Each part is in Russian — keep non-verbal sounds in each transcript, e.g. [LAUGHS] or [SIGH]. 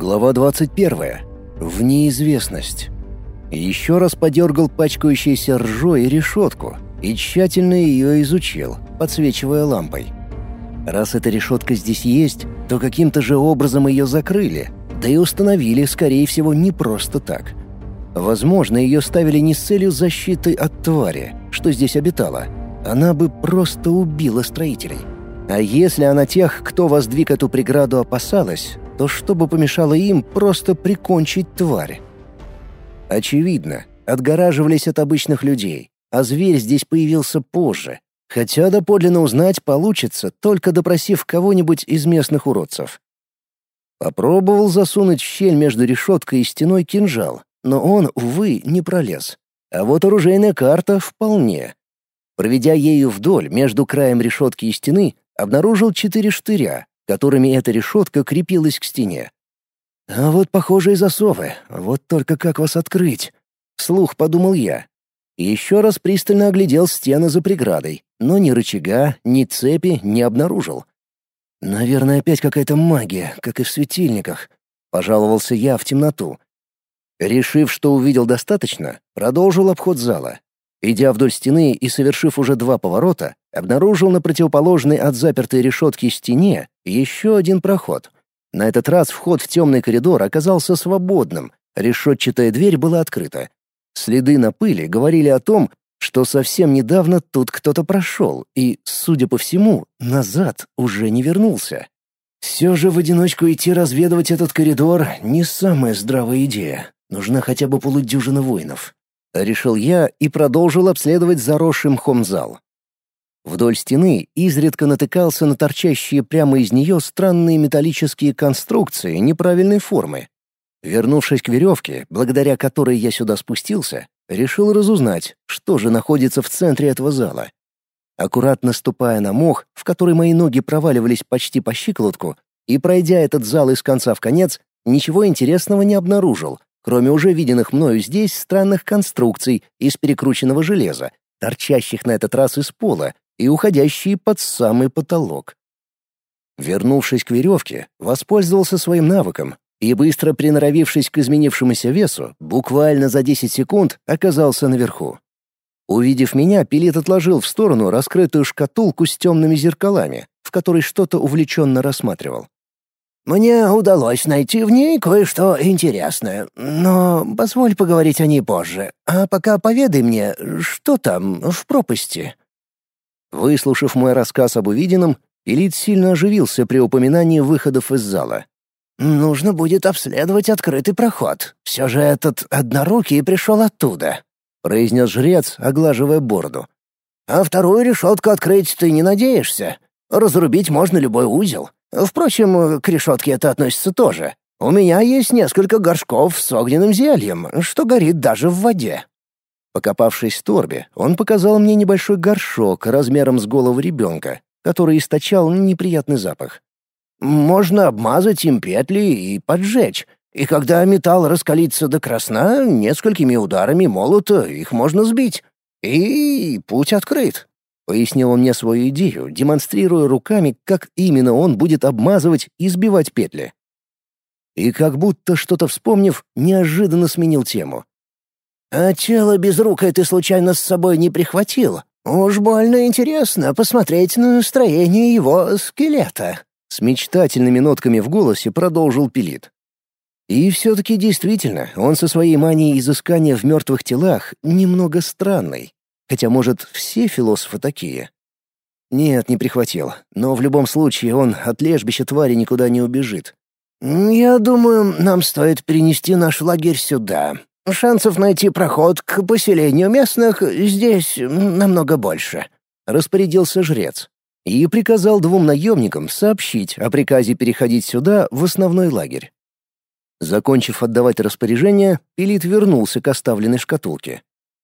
Глава 21. В неизвестность. Еще раз подергал пачкающейся ржой решетку и тщательно ее изучил, подсвечивая лампой. Раз эта решетка здесь есть, то каким-то же образом ее закрыли, да и установили, скорее всего, не просто так. Возможно, ее ставили не с целью защиты от твари, что здесь обитала. Она бы просто убила строителей. А если она тех, кто воздвиг эту преграду, опасалась, то что бы помешало им просто прикончить тварь? Очевидно, отгораживались от обычных людей, а зверь здесь появился позже, хотя доподлинно узнать получится, только допросив кого-нибудь из местных уродцев. Попробовал засунуть в щель между решеткой и стеной кинжал, но он, увы, не пролез. А вот оружейная карта вполне. Проведя ею вдоль между краем решетки и стены, обнаружил четыре штыря, которыми эта решетка крепилась к стене. А вот похожие засовы, вот только как вас открыть? Слух подумал я. Еще раз пристально оглядел стены за преградой, но ни рычага, ни цепи не обнаружил. Наверное, опять какая-то магия, как и в светильниках, пожаловался я в темноту. Решив, что увидел достаточно, продолжил обход зала. Идя вдоль стены и совершив уже два поворота, обнаружил на противоположной от запертой решетки стене еще один проход. На этот раз вход в темный коридор оказался свободным, решетчатая дверь была открыта. Следы на пыли говорили о том, что совсем недавно тут кто-то прошел и, судя по всему, назад уже не вернулся. Все же в одиночку идти разведывать этот коридор — не самая здравая идея. Нужна хотя бы полудюжина воинов. Решил я и продолжил обследовать заросший мхом зал. Вдоль стены изредка натыкался на торчащие прямо из нее странные металлические конструкции неправильной формы. Вернувшись к веревке, благодаря которой я сюда спустился, решил разузнать, что же находится в центре этого зала. Аккуратно ступая на мох, в который мои ноги проваливались почти по щиколотку, и пройдя этот зал из конца в конец, ничего интересного не обнаружил, кроме уже виденных мною здесь странных конструкций из перекрученного железа, торчащих на этот раз из пола и уходящие под самый потолок. Вернувшись к веревке, воспользовался своим навыком и, быстро приноровившись к изменившемуся весу, буквально за 10 секунд оказался наверху. Увидев меня, пилит отложил в сторону раскрытую шкатулку с темными зеркалами, в которой что-то увлеченно рассматривал. Мне удалось найти в ней кое-что интересное, но позволь поговорить о ней позже. А пока поведай мне, что там в пропасти». Выслушав мой рассказ об увиденном, Элит сильно оживился при упоминании выходов из зала. «Нужно будет обследовать открытый проход. Все же этот однорукий пришел оттуда», — произнес жрец, оглаживая бороду. «А вторую решетку открыть ты не надеешься. Разрубить можно любой узел. Впрочем, к решетке это относится тоже. У меня есть несколько горшков с огненным зельем, что горит даже в воде». Покопавшись в торбе, он показал мне небольшой горшок размером с голову ребенка, который источал неприятный запах. «Можно обмазать им петли и поджечь, и когда металл раскалится до красна, несколькими ударами молота их можно сбить. И путь открыт». Пояснил он мне свою идею, демонстрируя руками, как именно он будет обмазывать и сбивать петли. И как будто что-то вспомнив, неожиданно сменил тему. «А тело безрукое ты случайно с собой не прихватил? Уж больно интересно посмотреть на настроение его скелета». С мечтательными нотками в голосе продолжил Пилит. И все-таки действительно, он со своей манией изыскания в мертвых телах немного странный. Хотя, может, все философы такие? Нет, не прихватил. Но в любом случае он от лежбища твари никуда не убежит. «Я думаю, нам стоит перенести наш лагерь сюда. Шансов найти проход к поселению местных здесь намного больше», — распорядился жрец. И приказал двум наемникам сообщить о приказе переходить сюда в основной лагерь. Закончив отдавать распоряжение, Пилит вернулся к оставленной шкатулке.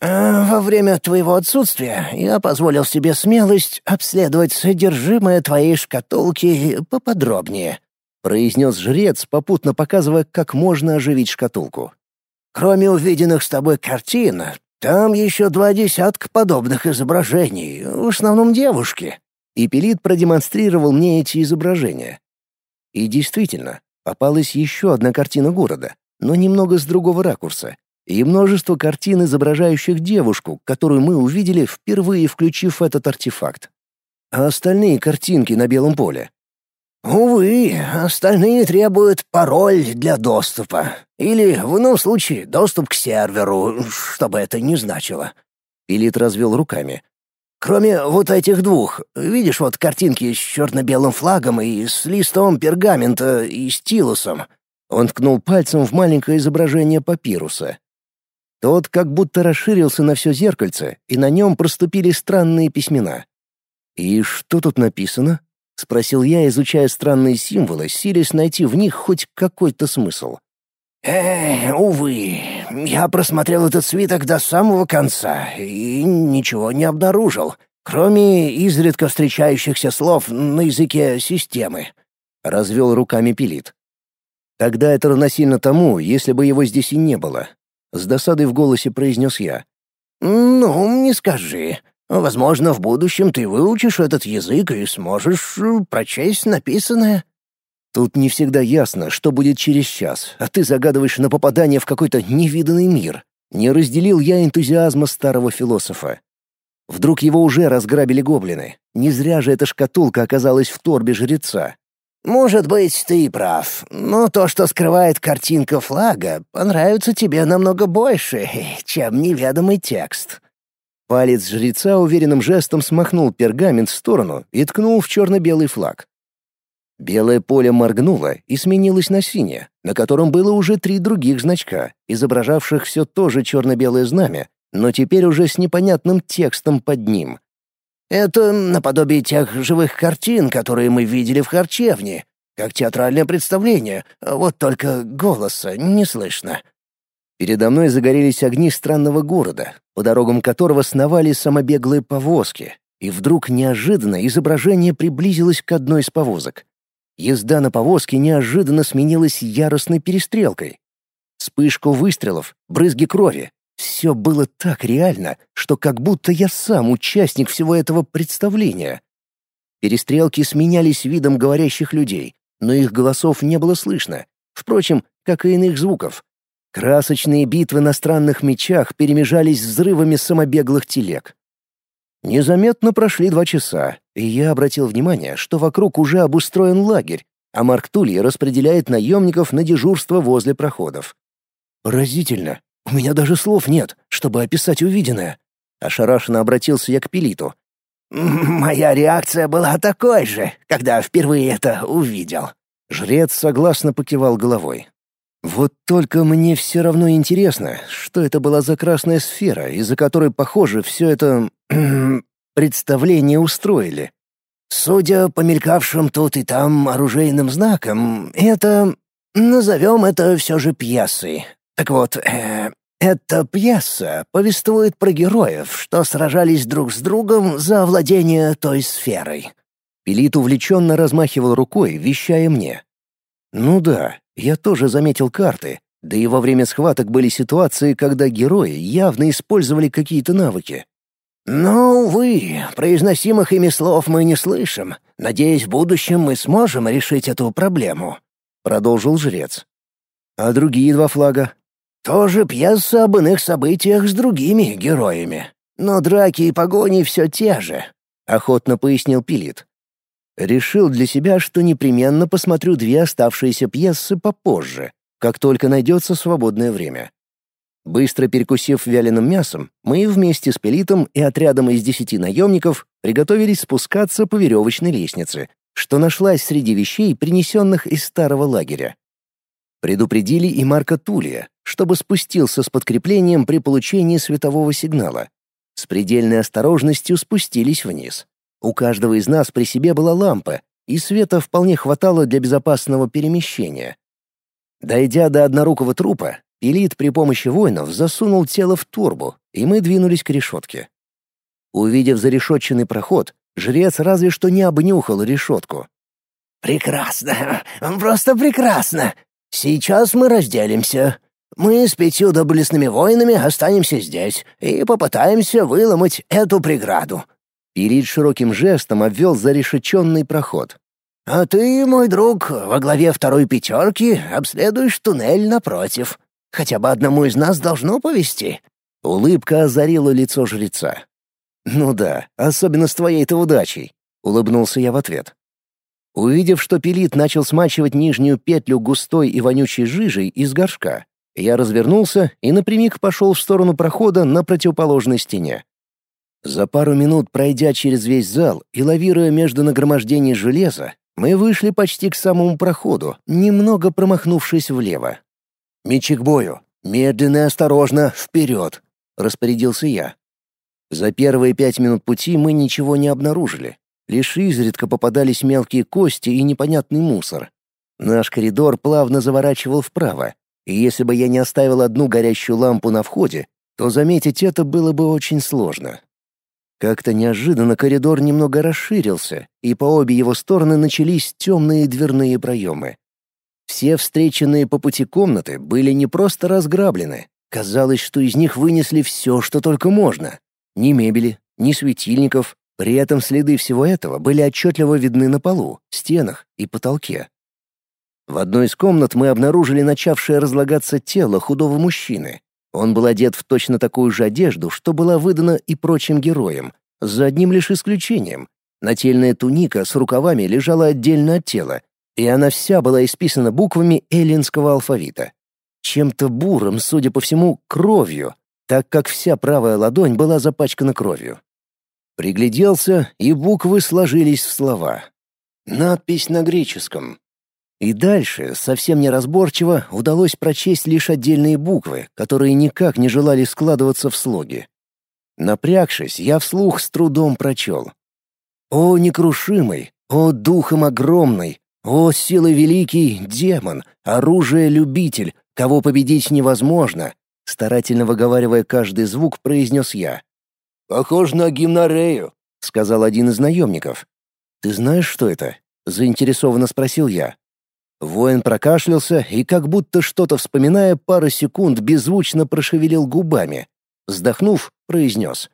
А «Во время твоего отсутствия я позволил себе смелость обследовать содержимое твоей шкатулки поподробнее», — произнес жрец, попутно показывая, как можно оживить шкатулку. «Кроме увиденных с тобой картин, там еще два десятка подобных изображений, в основном девушки». И Пелит продемонстрировал мне эти изображения. И действительно, попалась еще одна картина города, но немного с другого ракурса, и множество картин, изображающих девушку, которую мы увидели, впервые включив этот артефакт. А остальные картинки на белом поле? Увы, остальные требуют пароль для доступа. Или, в ином случае, доступ к серверу, чтобы это не значило. Пилит развел руками. Кроме вот этих двух, видишь вот картинки с черно-белым флагом и с листом пергамента и стилусом. Он ткнул пальцем в маленькое изображение папируса. Тот как будто расширился на все зеркальце, и на нем проступили странные письмена. «И что тут написано?» — спросил я, изучая странные символы, силясь найти в них хоть какой-то смысл. «Эх, увы, я просмотрел этот свиток до самого конца и ничего не обнаружил, кроме изредка встречающихся слов на языке системы», — развел руками Пилит. «Тогда это равносильно тому, если бы его здесь и не было», — с досадой в голосе произнес я. «Ну, не скажи. Возможно, в будущем ты выучишь этот язык и сможешь э, прочесть написанное». Тут не всегда ясно, что будет через час, а ты загадываешь на попадание в какой-то невиданный мир. Не разделил я энтузиазма старого философа. Вдруг его уже разграбили гоблины. Не зря же эта шкатулка оказалась в торбе жреца. «Может быть, ты и прав, но то, что скрывает картинка флага, понравится тебе намного больше, [LAUGHS] чем неведомый текст». Палец жреца уверенным жестом смахнул пергамент в сторону и ткнул в черно-белый флаг. Белое поле моргнуло и сменилось на синее, на котором было уже три других значка, изображавших все то же черно-белое знамя, но теперь уже с непонятным текстом под ним. «Это наподобие тех живых картин, которые мы видели в харчевне, как театральное представление, вот только голоса не слышно». Передо мной загорелись огни странного города, по дорогам которого сновали самобеглые повозки, и вдруг неожиданно изображение приблизилось к одной из повозок. Езда на повозке неожиданно сменилась яростной перестрелкой. Вспышку выстрелов, брызги крови. Все было так реально, что как будто я сам участник всего этого представления. Перестрелки сменялись видом говорящих людей, но их голосов не было слышно, впрочем, как и иных звуков. Красочные битвы на странных мечах перемежались взрывами самобеглых телег. Незаметно прошли два часа, и я обратил внимание, что вокруг уже обустроен лагерь, а Марк Тулья распределяет наемников на дежурство возле проходов. Поразительно. У меня даже слов нет, чтобы описать увиденное. Ошарашенно обратился я к Пелиту. «Моя реакция была такой же, когда впервые это увидел». Жрец согласно покивал головой. Вот только мне все равно интересно, что это была за красная сфера, из-за которой, похоже, все это... [CLEARS THROAT] представление устроили. Судя по мелькавшим тут и там оружейным знакам, это... назовем это все же пьесой. Так вот, э, эта пьеса повествует про героев, что сражались друг с другом за владение той сферой. Пелит увлеченно размахивал рукой, вещая мне. «Ну да, я тоже заметил карты, да и во время схваток были ситуации, когда герои явно использовали какие-то навыки. Но, увы, произносимых ими слов мы не слышим. Надеюсь, в будущем мы сможем решить эту проблему», — продолжил жрец. «А другие два флага?» «Тоже пьеса об иных событиях с другими героями. Но драки и погони все те же», — охотно пояснил Пилит. Решил для себя, что непременно посмотрю две оставшиеся пьесы попозже, как только найдется свободное время. Быстро перекусив вяленым мясом, мы вместе с Пелитом и отрядом из десяти наемников приготовились спускаться по веревочной лестнице, что нашлась среди вещей, принесенных из старого лагеря. Предупредили и Марка Тулия, чтобы спустился с подкреплением при получении светового сигнала. С предельной осторожностью спустились вниз. У каждого из нас при себе была лампа, и света вполне хватало для безопасного перемещения. Дойдя до однорукого трупа, Элит при помощи воинов засунул тело в турбу, и мы двинулись к решетке. Увидев зарешетченный проход, жрец разве что не обнюхал решетку. «Прекрасно! Просто прекрасно! Сейчас мы разделимся. Мы с пятью доблестными воинами останемся здесь и попытаемся выломать эту преграду. Пирит широким жестом обвел зарешеченный проход. А ты, мой друг, во главе второй пятерки обследуешь туннель напротив. Хотя бы одному из нас должно повезти». Улыбка озарила лицо жреца. «Ну да, особенно с твоей-то удачей», — улыбнулся я в ответ. Увидев, что пилит начал смачивать нижнюю петлю густой и вонючей жижей из горшка, я развернулся и напрямик пошел в сторону прохода на противоположной стене. За пару минут, пройдя через весь зал и лавируя между нагромождений железа, мы вышли почти к самому проходу, немного промахнувшись влево. «Мечи к бою! Медленно и осторожно, вперед!» — распорядился я. За первые пять минут пути мы ничего не обнаружили. Лишь изредка попадались мелкие кости и непонятный мусор. Наш коридор плавно заворачивал вправо, и если бы я не оставил одну горящую лампу на входе, то заметить это было бы очень сложно. Как-то неожиданно коридор немного расширился, и по обе его стороны начались темные дверные проемы. Все встреченные по пути комнаты были не просто разграблены. Казалось, что из них вынесли все, что только можно. Ни мебели, ни светильников. При этом следы всего этого были отчетливо видны на полу, стенах и потолке. В одной из комнат мы обнаружили начавшее разлагаться тело худого мужчины. Он был одет в точно такую же одежду, что была выдана и прочим героям, за одним лишь исключением. Нательная туника с рукавами лежала отдельно от тела, и она вся была исписана буквами эллинского алфавита. Чем-то бурым, судя по всему, кровью, так как вся правая ладонь была запачкана кровью. Пригляделся, и буквы сложились в слова. Надпись на греческом. И дальше, совсем неразборчиво, удалось прочесть лишь отдельные буквы, которые никак не желали складываться в слоги. Напрягшись, я вслух с трудом прочел. «О, некрушимый! О, духом огромный! О, силы великий, демон! Оружие-любитель! Кого победить невозможно!» Старательно выговаривая каждый звук, произнес я. «Похож на гимнарею», — сказал один из наемников. «Ты знаешь, что это?» — заинтересованно спросил я. Воин прокашлялся и, как будто что-то вспоминая, пару секунд беззвучно прошевелил губами. Вздохнув, произнес.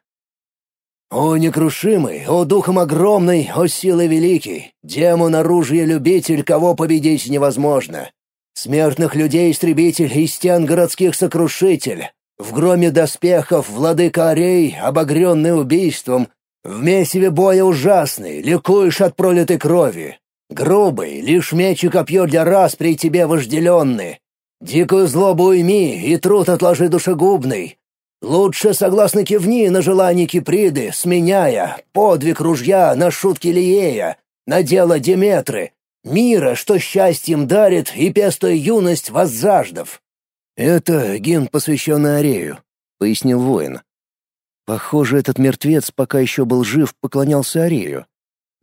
«О, некрушимый, о, духом огромный, о, силы великий, демон оружия любитель, кого победить невозможно. Смертных людей истребитель и стен городских сокрушитель. В громе доспехов владыка Арей, обогренный убийством, в месиве боя ужасный, ликуешь от пролитой крови, Грубый, лишь меч и копье для распри тебе вожделенны. Дикую злобу уйми и труд отложи душегубный. Лучше согласно кивни на желание Киприды, сменяя подвиг ружья на шутки Лиея, на дело Деметры, мира, что счастьем дарит и пестуя юность воззаждав. «Это гимн, посвященный Арею», — пояснил воин. Похоже, этот мертвец, пока еще был жив, поклонялся Арею.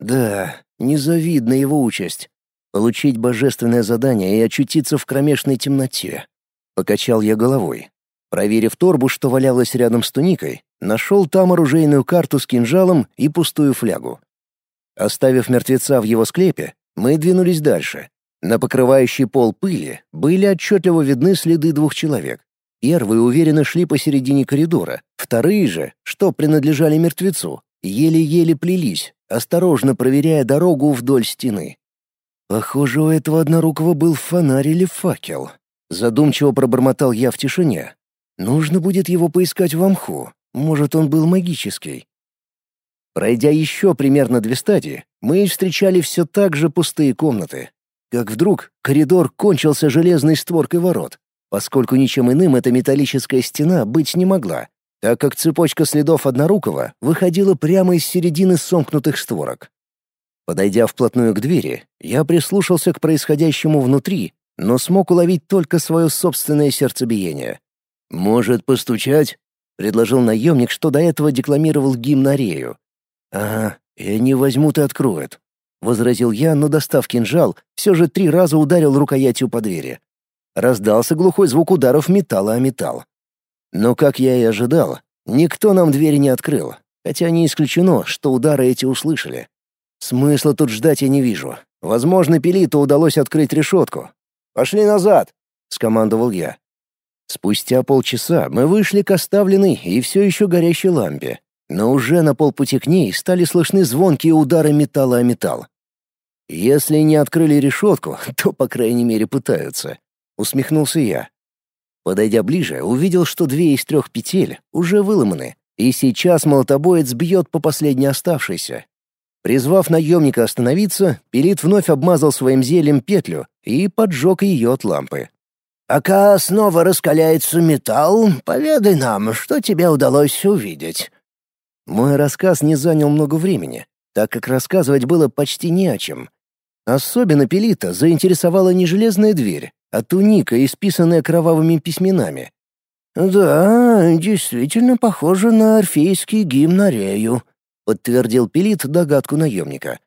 Да, Незавидна его участь. Получить божественное задание и очутиться в кромешной темноте. Покачал я головой. Проверив торбу, что валялась рядом с туникой, нашел там оружейную карту с кинжалом и пустую флягу. Оставив мертвеца в его склепе, мы двинулись дальше. На покрывающей пол пыли были отчетливо видны следы двух человек. Первые уверенно шли посередине коридора, вторые же, что принадлежали мертвецу, еле-еле плелись, осторожно проверяя дорогу вдоль стены. Похоже, у этого однорукого был фонарь или факел. Задумчиво пробормотал я в тишине. Нужно будет его поискать в амху. Может, он был магический. Пройдя еще примерно две стадии, мы встречали все так же пустые комнаты. Как вдруг коридор кончился железной створкой ворот, поскольку ничем иным эта металлическая стена быть не могла, так как цепочка следов однорукого выходила прямо из середины сомкнутых створок. Подойдя вплотную к двери, я прислушался к происходящему внутри, но смог уловить только свое собственное сердцебиение. «Может, постучать?» — предложил наемник, что до этого декламировал гимн Арею. «Ага, и они возьмут и откроют», — возразил я, но, достав кинжал, все же три раза ударил рукоятью по двери. Раздался глухой звук ударов металла о металл. Но, как я и ожидал, никто нам двери не открыл, хотя не исключено, что удары эти услышали. Смысла тут ждать я не вижу. Возможно, Пелиту удалось открыть решетку. «Пошли назад!» — скомандовал я. Спустя полчаса мы вышли к оставленной и все еще горящей лампе, но уже на полпути к ней стали слышны звонкие удары металла о металл. Если не открыли решетку, [LAUGHS] то, по крайней мере, пытаются. Усмехнулся я. Подойдя ближе, увидел, что две из трех петель уже выломаны, и сейчас молотобоец бьет по последней оставшейся. Призвав наемника остановиться, Пелит вновь обмазал своим зельем петлю и поджег ее от лампы. «Пока снова раскаляется металл, поведай нам, что тебе удалось увидеть». Мой рассказ не занял много времени, так как рассказывать было почти не о чем. Особенно Пелита заинтересовала не железная дверь, а туника, исписанная кровавыми письменами. «Да, действительно похоже на орфейский гимн Арею», — подтвердил Пелит догадку наемника.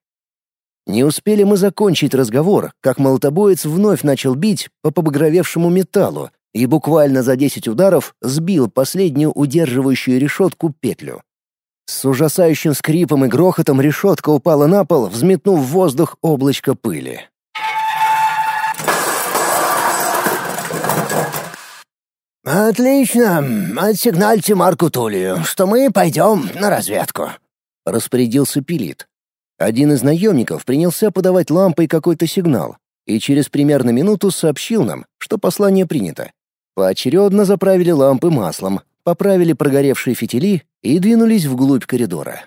Не успели мы закончить разговор, как молотобоец вновь начал бить по побагровевшему металлу и буквально за десять ударов сбил последнюю удерживающую решетку петлю. С ужасающим скрипом и грохотом решетка упала на пол, взметнув в воздух облачко пыли. «Отлично. Отсигнальте Марку Тулию, что мы пойдем на разведку», — распорядился Пилит. Один из наемников принялся подавать лампой какой-то сигнал, и через примерно минуту сообщил нам, что послание принято. Поочередно заправили лампы маслом, поправили прогоревшие фитили и двинулись вглубь коридора.